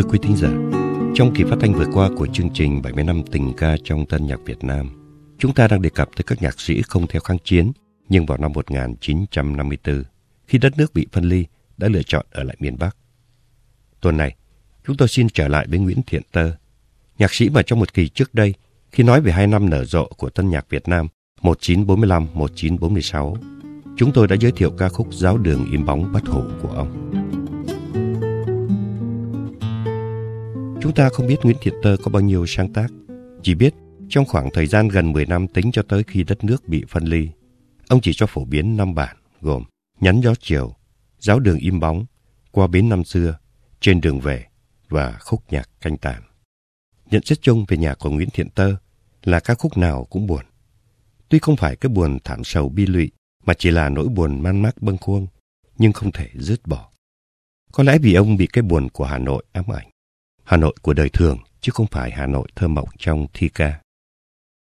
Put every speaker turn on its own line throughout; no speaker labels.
Thưa quý thính giả, trong kỳ phát thanh vừa qua của chương trình 70 năm tình ca trong tân nhạc Việt Nam, chúng ta đang đề cập tới các nhạc sĩ không theo kháng chiến, nhưng vào năm 1954, khi đất nước bị phân ly, đã lựa chọn ở lại miền Bắc. Tuần này, chúng tôi xin trở lại với Nguyễn Thiện Tơ, nhạc sĩ mà trong một kỳ trước đây, khi nói về hai năm nở rộ của tân nhạc Việt Nam 1945-1946, chúng tôi đã giới thiệu ca khúc Giáo đường im bóng bất hủ của ông. Chúng ta không biết Nguyễn Thiện Tơ có bao nhiêu sáng tác, chỉ biết trong khoảng thời gian gần 10 năm tính cho tới khi đất nước bị phân ly, ông chỉ cho phổ biến năm bản gồm Nhắn gió chiều, Giáo đường im bóng, Qua bến năm xưa, Trên đường về và khúc nhạc canh tàn. Nhận xét chung về nhạc của Nguyễn Thiện Tơ là ca khúc nào cũng buồn. Tuy không phải cái buồn thảm sầu bi lụy, mà chỉ là nỗi buồn man mác bâng khuâng, nhưng không thể dứt bỏ. Có lẽ vì ông bị cái buồn của Hà Nội ám ảnh. Hà Nội của đời thường, chứ không phải Hà Nội thơ mộng trong thi ca.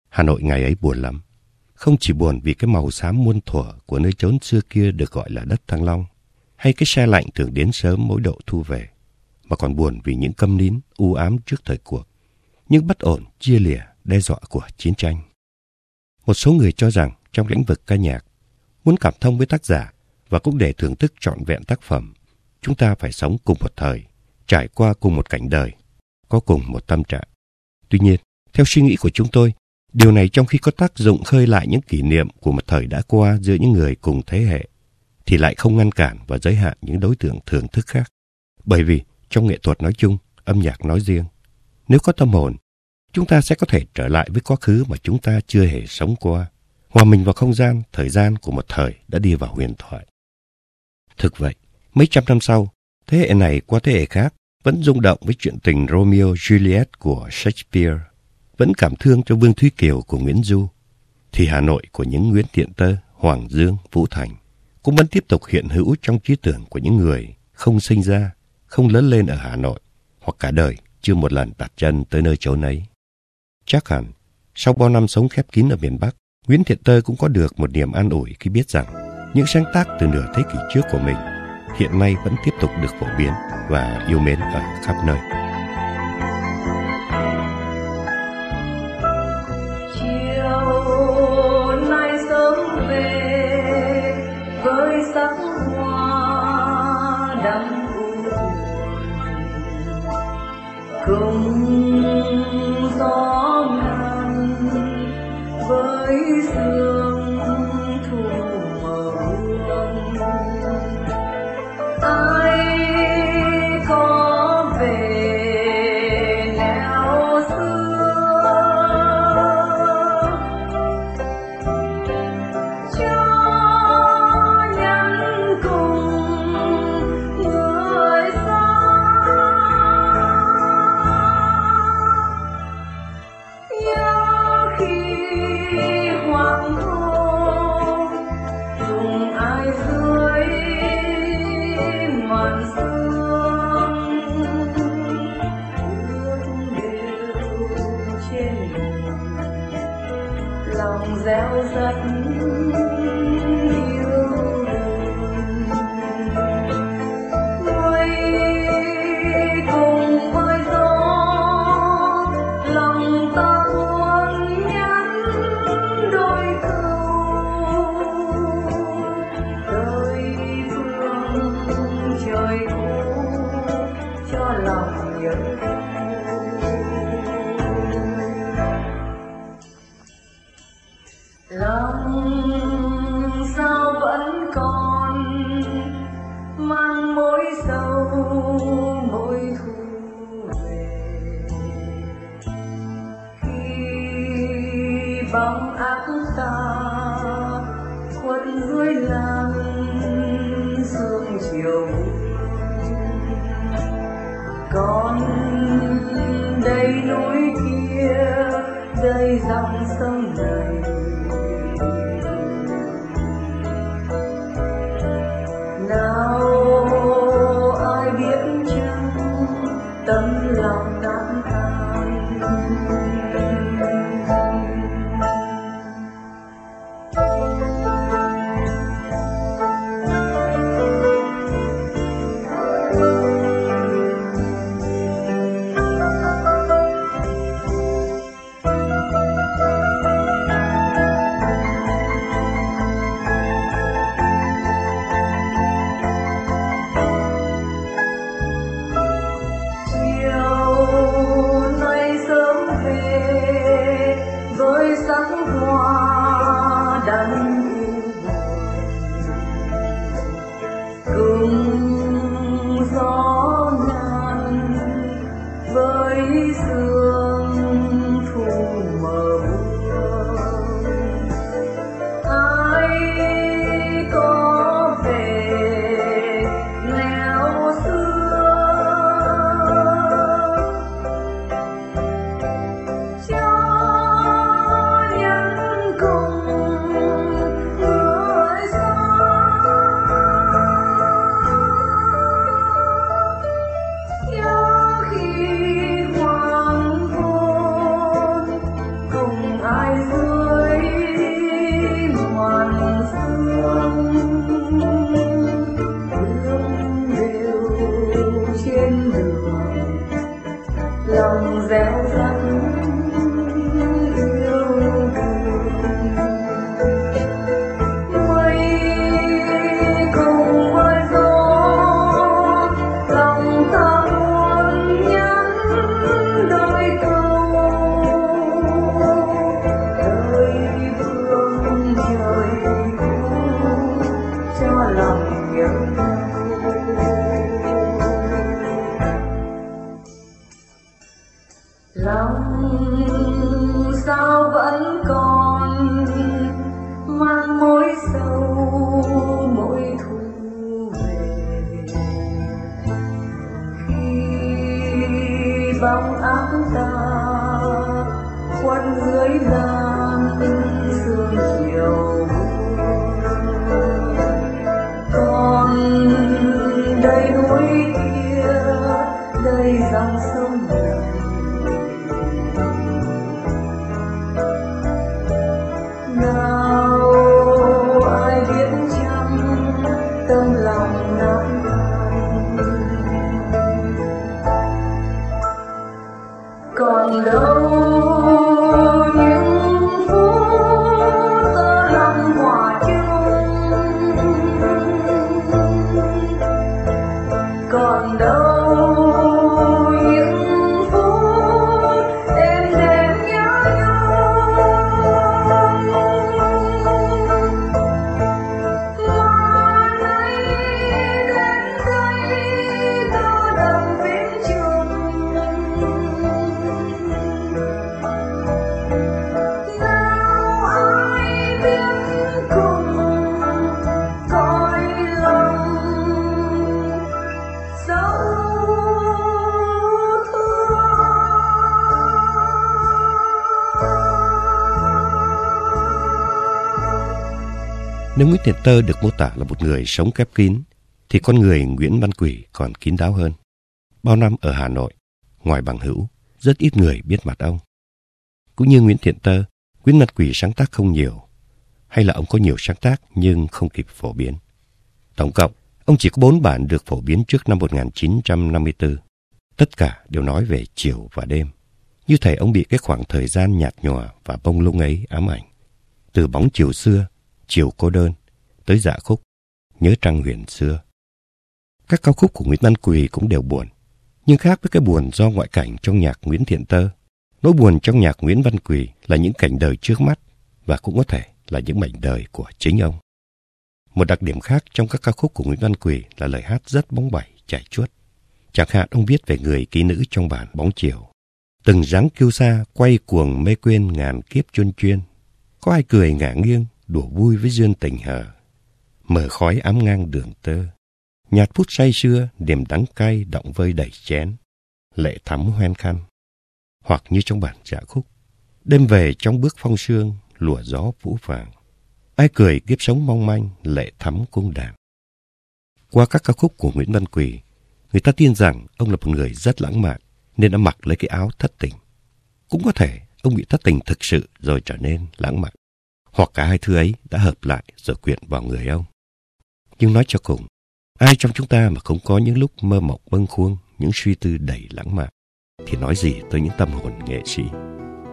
Hà Nội ngày ấy buồn lắm. Không chỉ buồn vì cái màu xám muôn thuở của nơi chốn xưa kia được gọi là đất Thăng Long, hay cái xe lạnh thường đến sớm mỗi độ thu về, mà còn buồn vì những câm nín, u ám trước thời cuộc, những bất ổn, chia lìa, đe dọa của chiến tranh. Một số người cho rằng trong lĩnh vực ca nhạc, muốn cảm thông với tác giả và cũng để thưởng thức trọn vẹn tác phẩm, chúng ta phải sống cùng một thời, trải qua cùng một cảnh đời, có cùng một tâm trạng. Tuy nhiên, theo suy nghĩ của chúng tôi, điều này trong khi có tác dụng khơi lại những kỷ niệm của một thời đã qua giữa những người cùng thế hệ, thì lại không ngăn cản và giới hạn những đối tượng thưởng thức khác. Bởi vì trong nghệ thuật nói chung, âm nhạc nói riêng, nếu có tâm hồn, chúng ta sẽ có thể trở lại với quá khứ mà chúng ta chưa hề sống qua, hòa mình vào không gian, thời gian của một thời đã đi vào huyền thoại. Thực vậy, mấy trăm năm sau, thế hệ này qua thế hệ khác vẫn rung động với chuyện tình Romeo Juliet của Shakespeare, vẫn cảm thương cho Vương Thúy Kiều của Nguyễn Du, thì Hà Nội của những Nguyễn Thiện Tơ, Hoàng Dương, Vũ Thành cũng vẫn tiếp tục hiện hữu trong trí tưởng của những người không sinh ra, không lớn lên ở Hà Nội hoặc cả đời chưa một lần đặt chân tới nơi chốn ấy. Chắc hẳn, sau bao năm sống khép kín ở miền Bắc, Nguyễn Thiện Tơ cũng có được một niềm an ủi khi biết rằng những sáng tác từ nửa thế kỷ trước của mình hiện nay vẫn tiếp tục được phổ biến và yêu mến ở khắp nơi. cùng gió Nếu Nguyễn Thiện Tơ được mô tả là một người sống khép kín, thì con người Nguyễn Văn Quỷ còn kín đáo hơn. Bao năm ở Hà Nội, ngoài bằng hữu, rất ít người biết mặt ông. Cũng như Nguyễn Thiện Tơ, Nguyễn Văn Quỷ sáng tác không nhiều, hay là ông có nhiều sáng tác nhưng không kịp phổ biến. Tổng cộng, ông chỉ có bốn bản được phổ biến trước năm 1954. Tất cả đều nói về chiều và đêm. Như thể ông bị cái khoảng thời gian nhạt nhòa và bông lung ấy ám ảnh. Từ bóng chiều xưa, chiều cô đơn, tới dạ khúc, nhớ trăng huyền xưa. Các ca khúc của Nguyễn Văn Quỳ cũng đều buồn, nhưng khác với cái buồn do ngoại cảnh trong nhạc Nguyễn Thiện Tơ. Nỗi buồn trong nhạc Nguyễn Văn Quỳ là những cảnh đời trước mắt và cũng có thể là những mảnh đời của chính ông. Một đặc điểm khác trong các ca khúc của Nguyễn Văn Quỳ là lời hát rất bóng bẩy, chảy chuốt. Chẳng hạn ông viết về người ký nữ trong bản Bóng Chiều. Từng dáng kiêu xa quay cuồng mê quên ngàn kiếp chuyên chuyên. Có ai cười ngả nghiêng, đùa vui với duyên tình hờ. Mở khói ám ngang đường tơ. Nhạt phút say sưa, niềm đắng cay động vơi đầy chén. Lệ thắm hoen khăn. Hoặc như trong bản dạ khúc. Đêm về trong bước phong sương, lùa gió vũ vàng. Ai cười kiếp sống mong manh, lệ thắm cung đàn. Qua các ca khúc của Nguyễn Văn Quỳ, người ta tin rằng ông là một người rất lãng mạn, nên đã mặc lấy cái áo thất tình. Cũng có thể ông bị thất tình thực sự rồi trở nên lãng mạn. Hoặc cả hai thứ ấy đã hợp lại rồi quyện vào người ông. Nhưng nói cho cùng, ai trong chúng ta mà không có những lúc mơ mộng bâng khuâng, những suy tư đầy lãng mạn, thì nói gì tới những tâm hồn nghệ sĩ.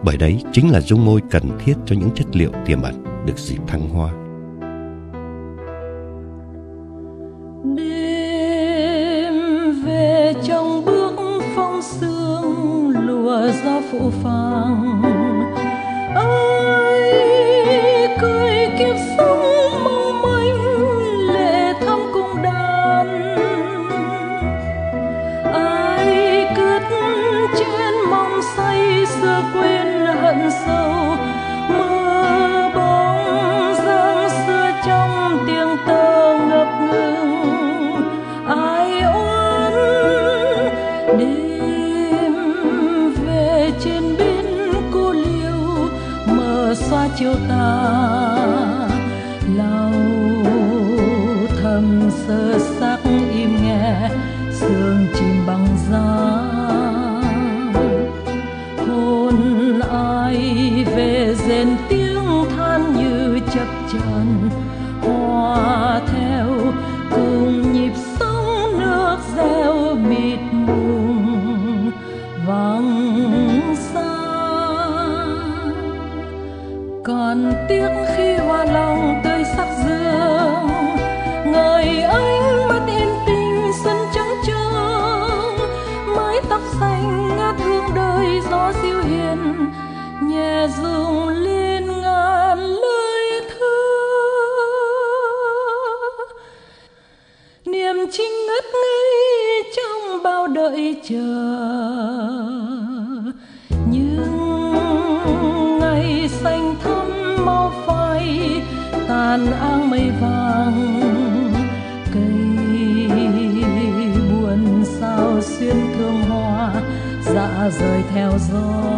Bởi đấy chính là dung môi cần thiết cho những chất liệu tiềm ẩn được dịp thăng hoa.
Đêm về trong bước phong sương lùa gió phụ phàng chiều dùng lên ngàn lời thơ. Niềm trinh ngất ngây trong bao đợi chờ. Nhưng ngày xanh thắm mau phai, tàn áng mây vàng. Cây buồn sao xuyên thương hoa dạ rời theo gió.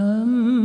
Tàn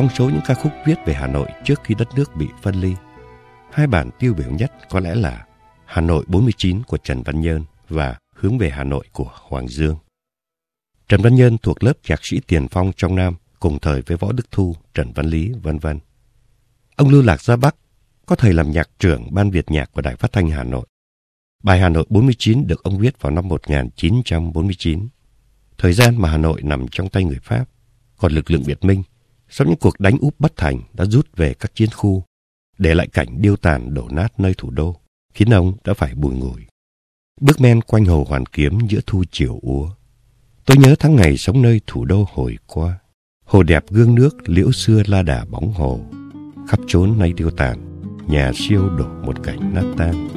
Trong số những ca khúc viết về Hà Nội trước khi đất nước bị phân ly, hai bản tiêu biểu nhất có lẽ là Hà Nội 49 của Trần Văn Nhơn và Hướng về Hà Nội của Hoàng Dương. Trần Văn Nhơn thuộc lớp nhạc sĩ tiền phong trong Nam cùng thời với Võ Đức Thu, Trần Văn Lý, vân vân. Ông lưu lạc ra Bắc, có thời làm nhạc trưởng Ban Việt Nhạc của Đài Phát thanh Hà Nội. Bài Hà Nội 49 được ông viết vào năm 1949, thời gian mà Hà Nội nằm trong tay người Pháp, còn lực lượng Việt Minh sau những cuộc đánh úp bất thành đã rút về các chiến khu, để lại cảnh điêu tàn đổ nát nơi thủ đô, khiến ông đã phải bùi ngùi. Bước men quanh hồ Hoàn Kiếm giữa thu chiều úa. Tôi nhớ tháng ngày sống nơi thủ đô hồi qua. Hồ đẹp gương nước, liễu xưa la đà bóng hồ. Khắp trốn nay điêu tàn, nhà siêu đổ một cảnh nát tan.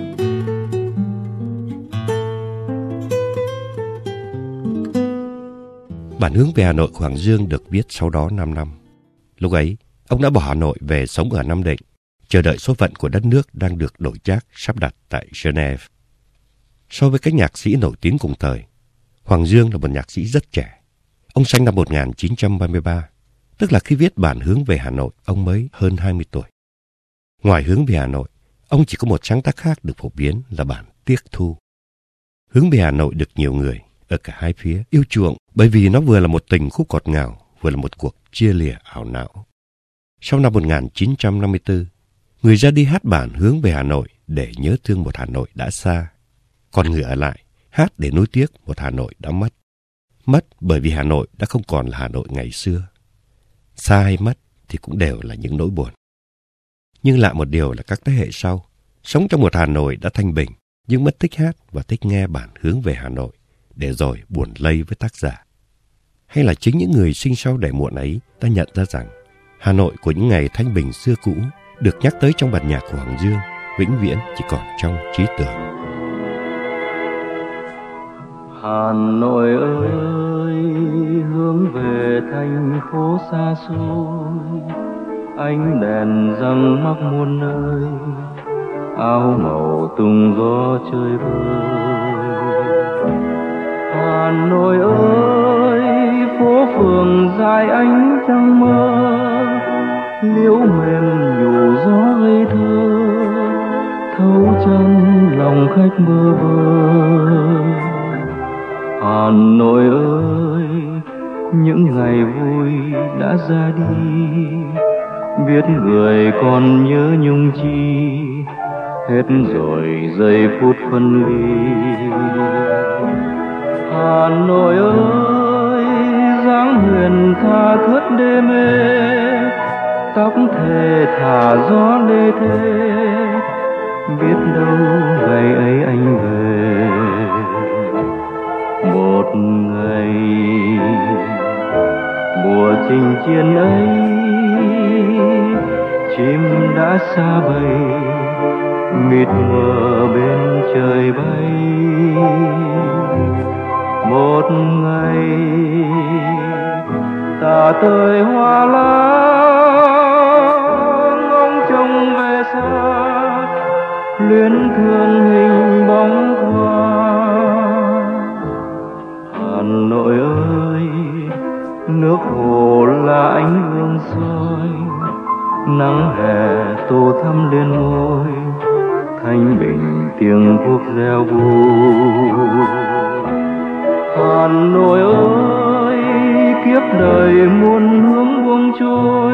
Bản hướng về Hà Nội của Hoàng Dương được viết sau đó 5 năm. Lúc ấy, ông đã bỏ Hà Nội về sống ở Nam Định, chờ đợi số phận của đất nước đang được đổi trác sắp đặt tại Geneva. So với các nhạc sĩ nổi tiếng cùng thời, Hoàng Dương là một nhạc sĩ rất trẻ. Ông sinh năm 1933, tức là khi viết bản hướng về Hà Nội, ông mới hơn 20 tuổi. Ngoài hướng về Hà Nội, ông chỉ có một sáng tác khác được phổ biến là bản Tiếc Thu. Hướng về Hà Nội được nhiều người ở cả hai phía yêu chuộng bởi vì nó vừa là một tình khúc ngọt ngào, vừa là một cuộc chia lìa ảo não. Sau năm 1954, người ra đi hát bản hướng về Hà Nội để nhớ thương một Hà Nội đã xa. Còn người ở lại, hát để nối tiếc một Hà Nội đã mất. Mất bởi vì Hà Nội đã không còn là Hà Nội ngày xưa. Xa hay mất thì cũng đều là những nỗi buồn. Nhưng lạ một điều là các thế hệ sau, sống trong một Hà Nội đã thanh bình, nhưng mất thích hát và thích nghe bản hướng về Hà Nội, để rồi buồn lây với tác giả hay là chính những người sinh sau đại muộn ấy ta nhận ra rằng Hà Nội của những ngày thanh bình xưa cũ được nhắc tới trong bản nhạc của Hoàng Dương, vĩnh viễn chỉ còn trong trí tưởng.
Hà Nội ơi, hướng về thành phố xa xôi, ánh đèn răng mắc muôn nơi, áo màu tung gió chơi vơi Hà Nội ơi phường dài ánh trăng mơ, liễu mềm nhủ gió gây thơ, thấu chân lòng khách mơ vơ. Hà nội ơi, những ngày vui đã ra đi, biết người còn nhớ nhung chi, hết rồi giây phút phân ly. Hà nội ơi huyền tha thướt đê mê, tóc thề thả gió lê thế biết đâu ngày ấy anh về, một ngày mùa trình chiến ấy, chim đã xa bay, mịt mờ bên trời bay. Một ngày ta hoa lá ngóng trông về xa luyến thương hình bóng hoa hà nội ơi, nước hồ là ánh hương soi, nắng hè tô thắm lên môi thanh bình tiếng quốc reo vui. Hà nội ơi kiếp đời muôn hướng buông trôi,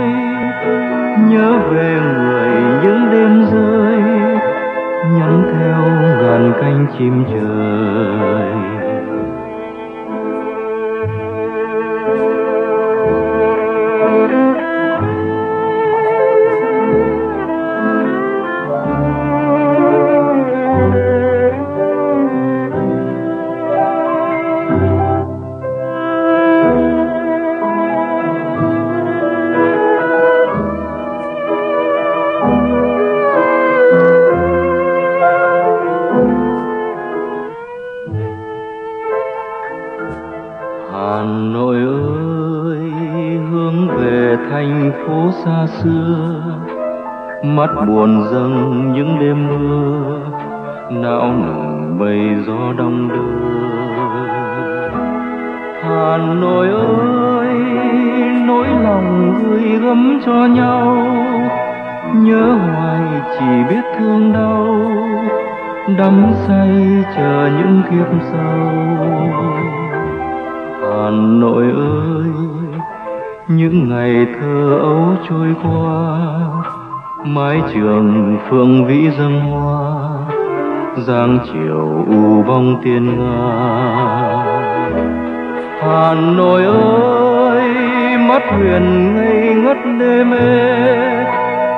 nhớ về người những đêm rơi, nhắn theo ngàn cánh chim trời. Mắt buồn dâng những đêm mưa, não nùng mây gió đông đưa. Hà Nội ơi, nỗi lòng gửi gắm cho nhau, nhớ hoài chỉ biết thương đau, đắm say chờ những kiếp sau. Hà Nội ơi, những ngày thơ ấu trôi qua mái trường phương vĩ dâng hoa, giang chiều u bóng tiên nga. Hà nội ơi, mắt huyền ngây ngất đê mê,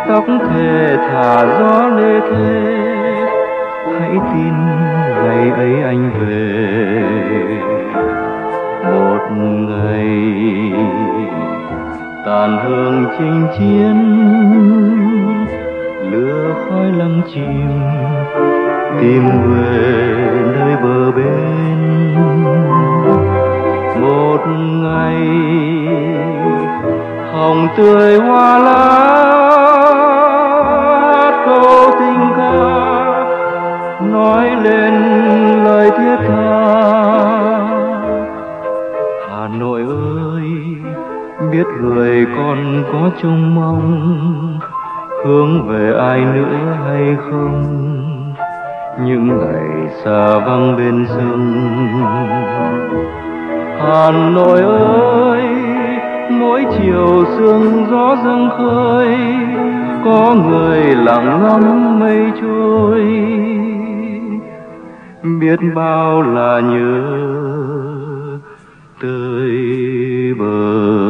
tóc thề thả gió lê thê. Hãy tin ngày ấy anh về. Một ngày, tàn hương chinh chiến lửa khói lăng chìm, tìm về nơi bờ bên. Một ngày, hồng tươi hoa lá câu tình ca nói lên lời thiết tha. Hà nội ơi, biết người con có trông mong hướng về ai nữa hay không? Những ngày xa vắng bên sông hà nội ơi, mỗi chiều sương gió dâng khơi, có người lặng ngắm mây trôi. Biết bao là nhớ tới bờ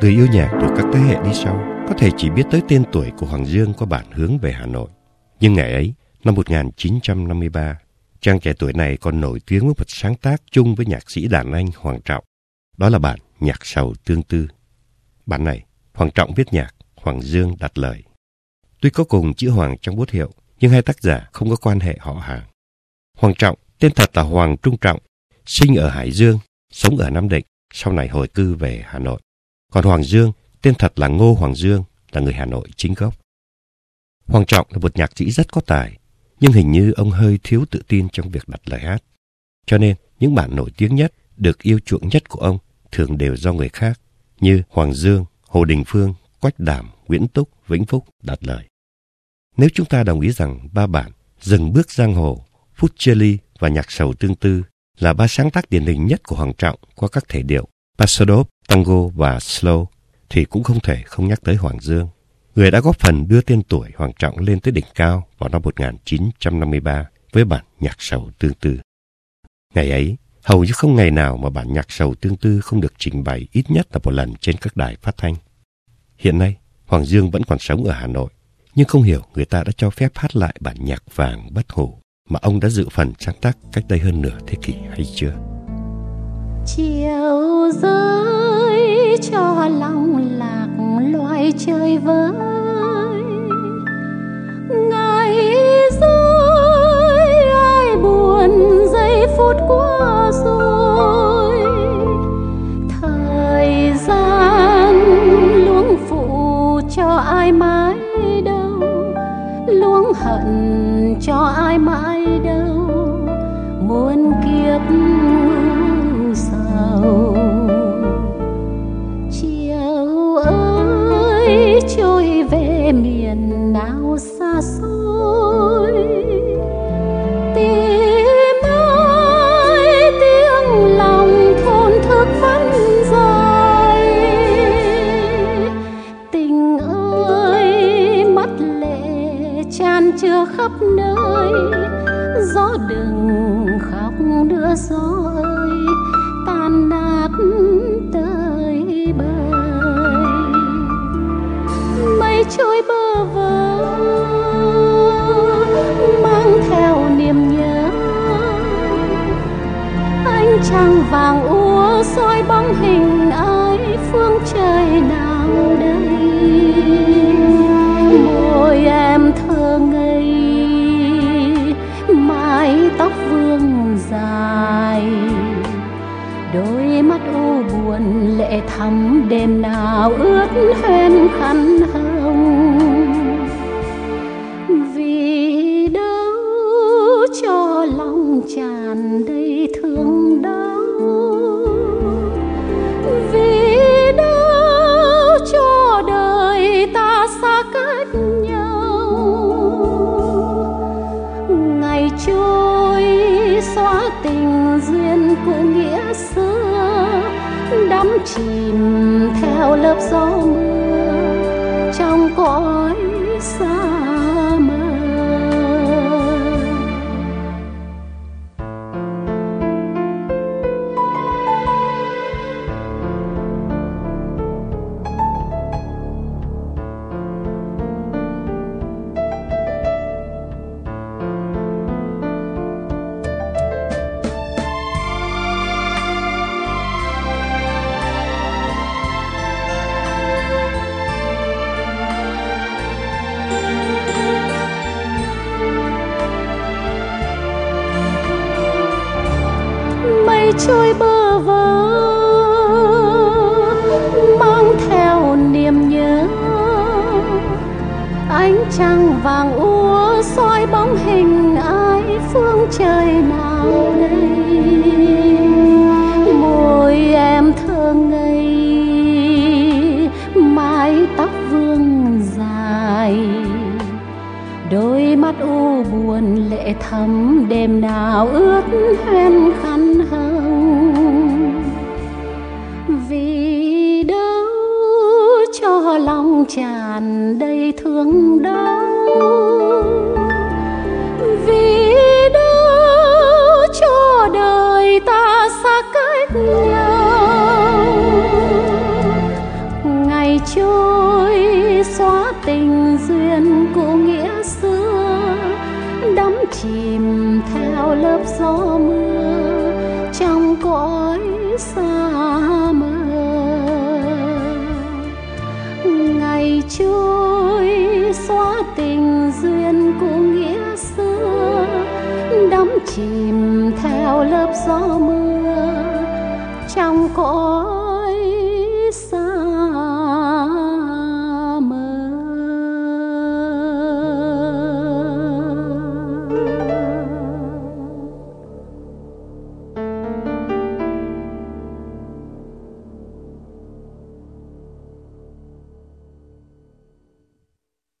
Người yêu nhạc của các thế hệ đi sau có thể chỉ biết tới tên tuổi của Hoàng Dương qua bản hướng về Hà Nội. Nhưng ngày ấy, năm 1953, chàng trẻ tuổi này còn nổi tiếng với một sáng tác chung với nhạc sĩ đàn anh Hoàng Trọng. Đó là bản Nhạc Sầu Tương Tư. Bản này, Hoàng Trọng viết nhạc, Hoàng Dương đặt lời. Tuy có cùng chữ Hoàng trong bút hiệu, nhưng hai tác giả không có quan hệ họ hàng. Hoàng Trọng, tên thật là Hoàng Trung Trọng, sinh ở Hải Dương, sống ở Nam Định, sau này hồi cư về Hà Nội. Còn Hoàng Dương, tên thật là Ngô Hoàng Dương, là người Hà Nội chính gốc. Hoàng Trọng là một nhạc sĩ rất có tài, nhưng hình như ông hơi thiếu tự tin trong việc đặt lời hát. Cho nên, những bản nổi tiếng nhất, được yêu chuộng nhất của ông thường đều do người khác, như Hoàng Dương, Hồ Đình Phương, Quách Đảm, Nguyễn Túc, Vĩnh Phúc đặt lời. Nếu chúng ta đồng ý rằng ba bản Dừng bước giang hồ, Phút chia ly và Nhạc sầu tương tư là ba sáng tác điển hình nhất của Hoàng Trọng qua các thể điệu Pasadop, Tango và Slow, thì cũng không thể không nhắc tới Hoàng Dương, người đã góp phần đưa tên tuổi Hoàng Trọng lên tới đỉnh cao vào năm 1953 với bản nhạc sầu tương tư. Ngày ấy, hầu như không ngày nào mà bản nhạc sầu tương tư không được trình bày ít nhất là một lần trên các đài phát thanh. Hiện nay, Hoàng Dương vẫn còn sống ở Hà Nội, nhưng không hiểu người ta đã cho phép hát lại bản nhạc vàng bất hủ mà ông đã dự phần sáng tác cách đây hơn nửa thế kỷ hay chưa.
Chiều rơi, cho lòng lạc, loài chơi với ngày rơi, ai buồn giây phút qua rồi. Thời gian luống phụ cho ai mãi đâu, luống hận cho ai tới thắm đêm nào ướt hoen khăn chìm theo lớp gió trôi bơ vơ. Mang theo niềm nhớ, ánh trăng vàng úa soi bóng hình ai phương trời nào đây. Môi em thơ ngây, mái tóc vương dài. Đôi mắt u buồn lệ thấm đêm nào ướt hoen tràn đầy thương đau. Đắm